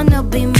wanna be